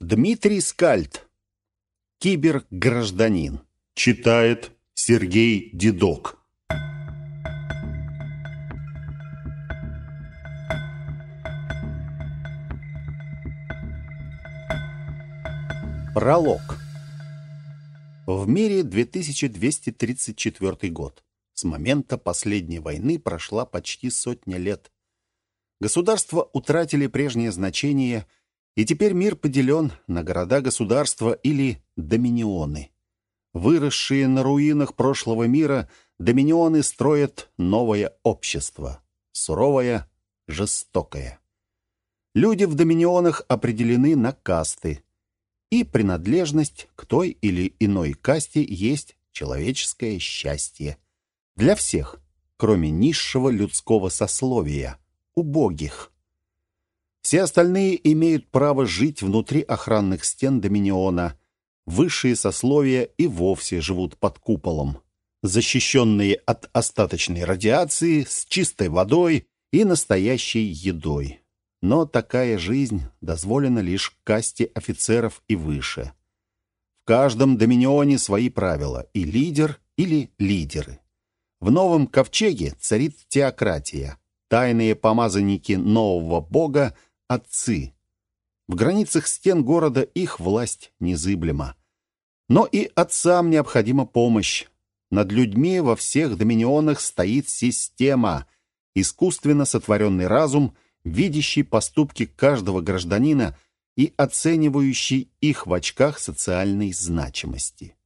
Дмитрий Скальд. Кибергражданин. Читает Сергей Дедок. Пролог. В мире 2234 год. С момента последней войны прошла почти сотня лет. Государства утратили прежнее значение, и теперь мир поделен на города-государства или доминионы. Выросшие на руинах прошлого мира, доминионы строят новое общество. Суровое, жестокое. Люди в доминионах определены на касты, и принадлежность к той или иной касте есть человеческое счастье. Для всех, кроме низшего людского сословия, убогих. Все остальные имеют право жить внутри охранных стен Доминиона. Высшие сословия и вовсе живут под куполом, защищенные от остаточной радиации, с чистой водой и настоящей едой. Но такая жизнь дозволена лишь касте офицеров и выше. В каждом доминионе свои правила, и лидер или лидеры. В новом ковчеге царит теократия. Тайные помазанники нового бога — отцы. В границах стен города их власть незыблема. Но и отцам необходима помощь. Над людьми во всех доминионах стоит система, искусственно сотворенный разум, видящий поступки каждого гражданина и оценивающий их в очках социальной значимости.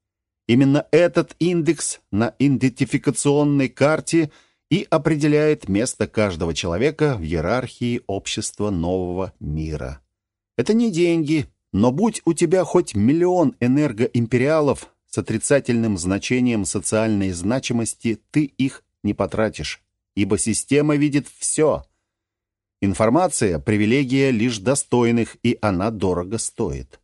Именно этот индекс на идентификационной карте и определяет место каждого человека в иерархии общества нового мира. Это не деньги, но будь у тебя хоть миллион энергоимпериалов с отрицательным значением социальной значимости, ты их не потратишь, ибо система видит все. Информация – привилегия лишь достойных, и она дорого стоит.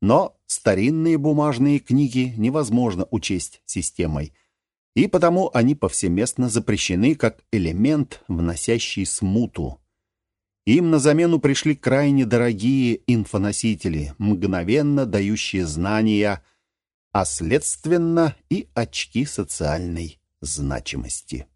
Но старинные бумажные книги невозможно учесть системой, и потому они повсеместно запрещены как элемент, вносящий смуту. Им на замену пришли крайне дорогие инфоносители, мгновенно дающие знания, а следственно и очки социальной значимости.